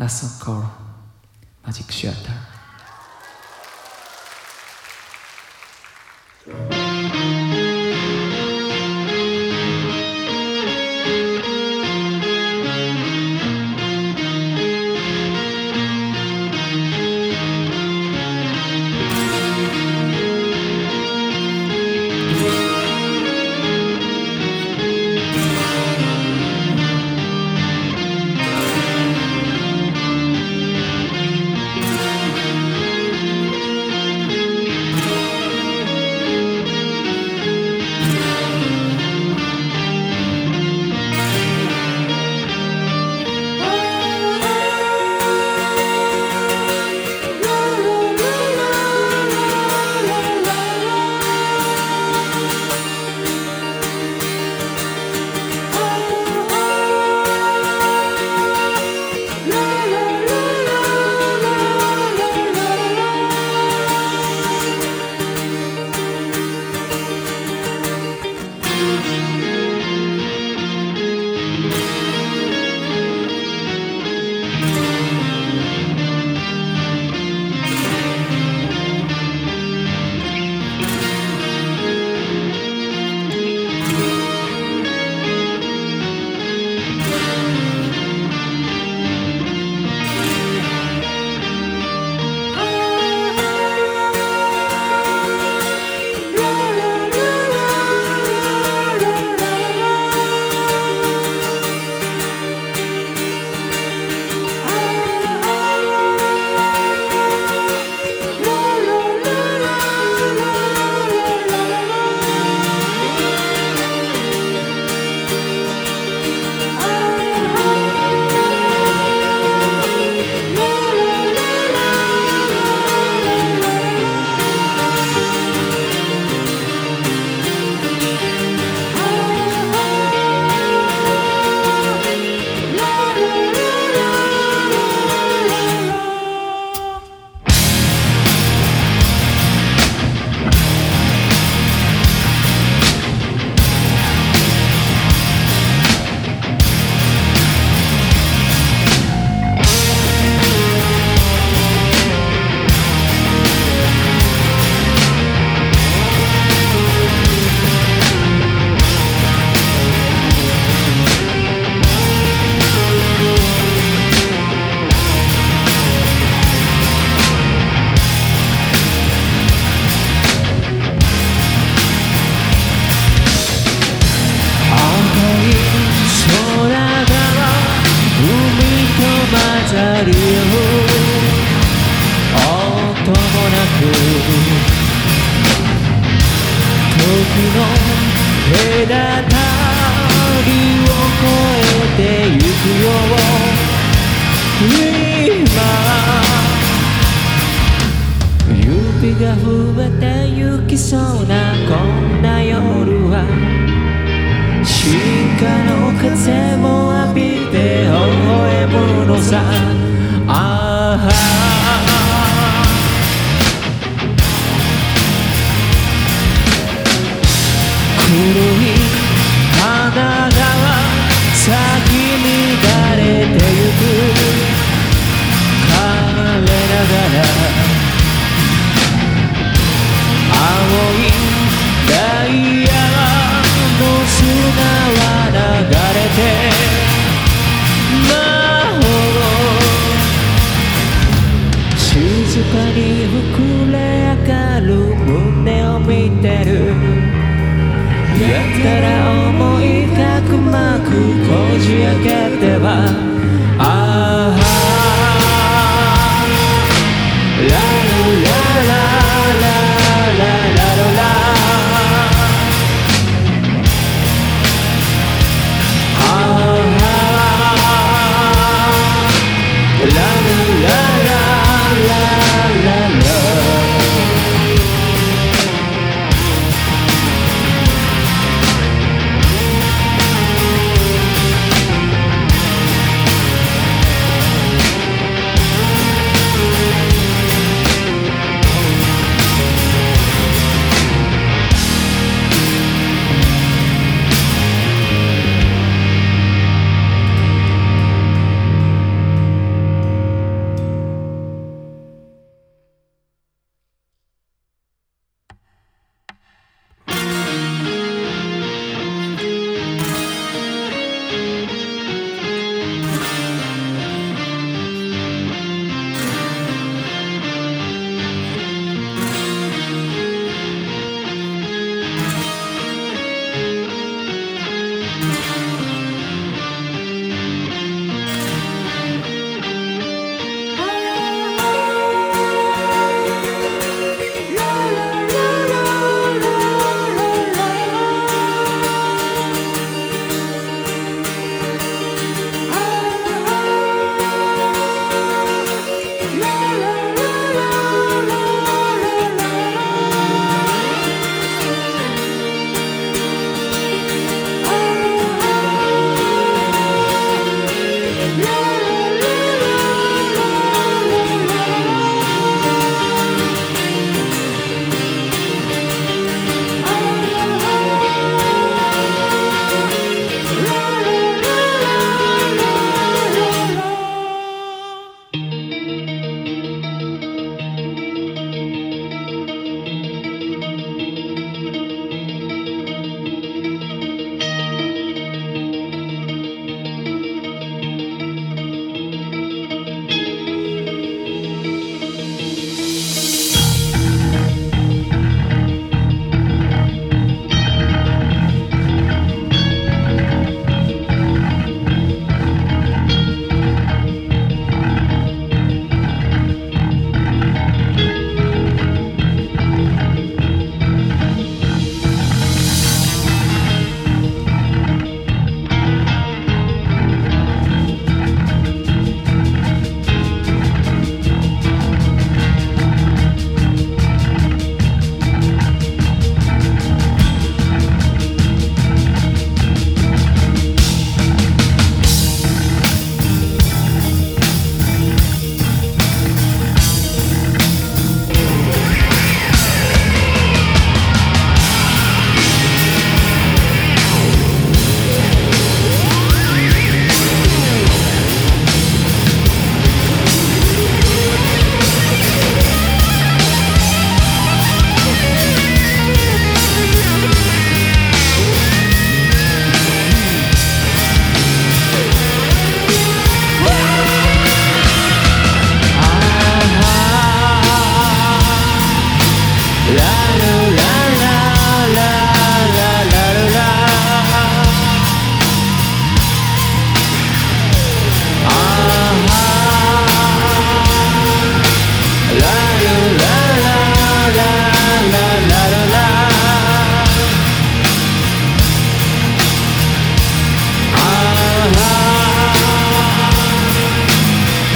lesser core magic shelter. の隔たりを越えてゆくよ今指が増えてゆきそうなこんな夜は。る。やったら思いたくまくこじ開けては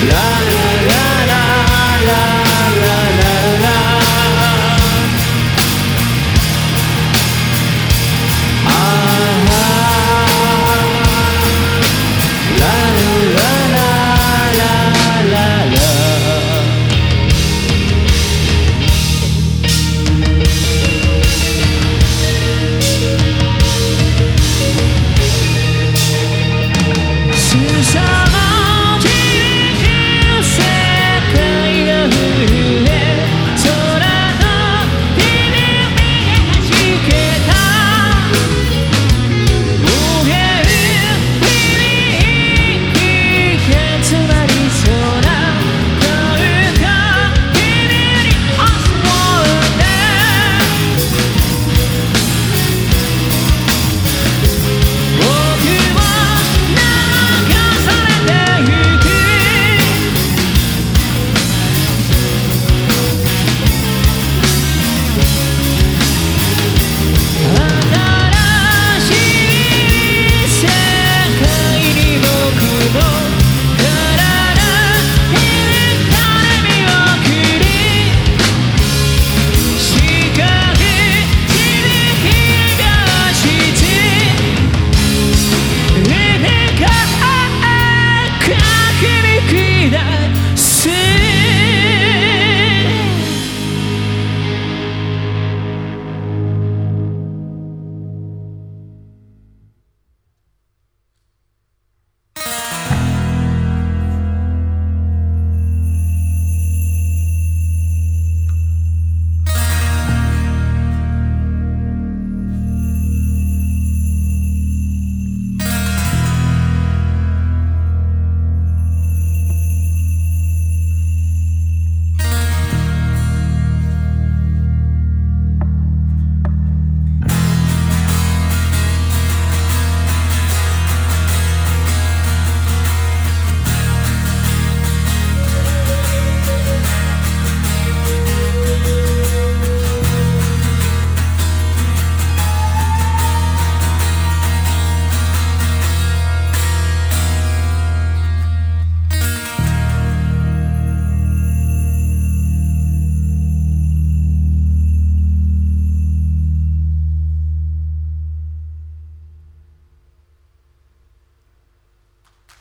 la la la.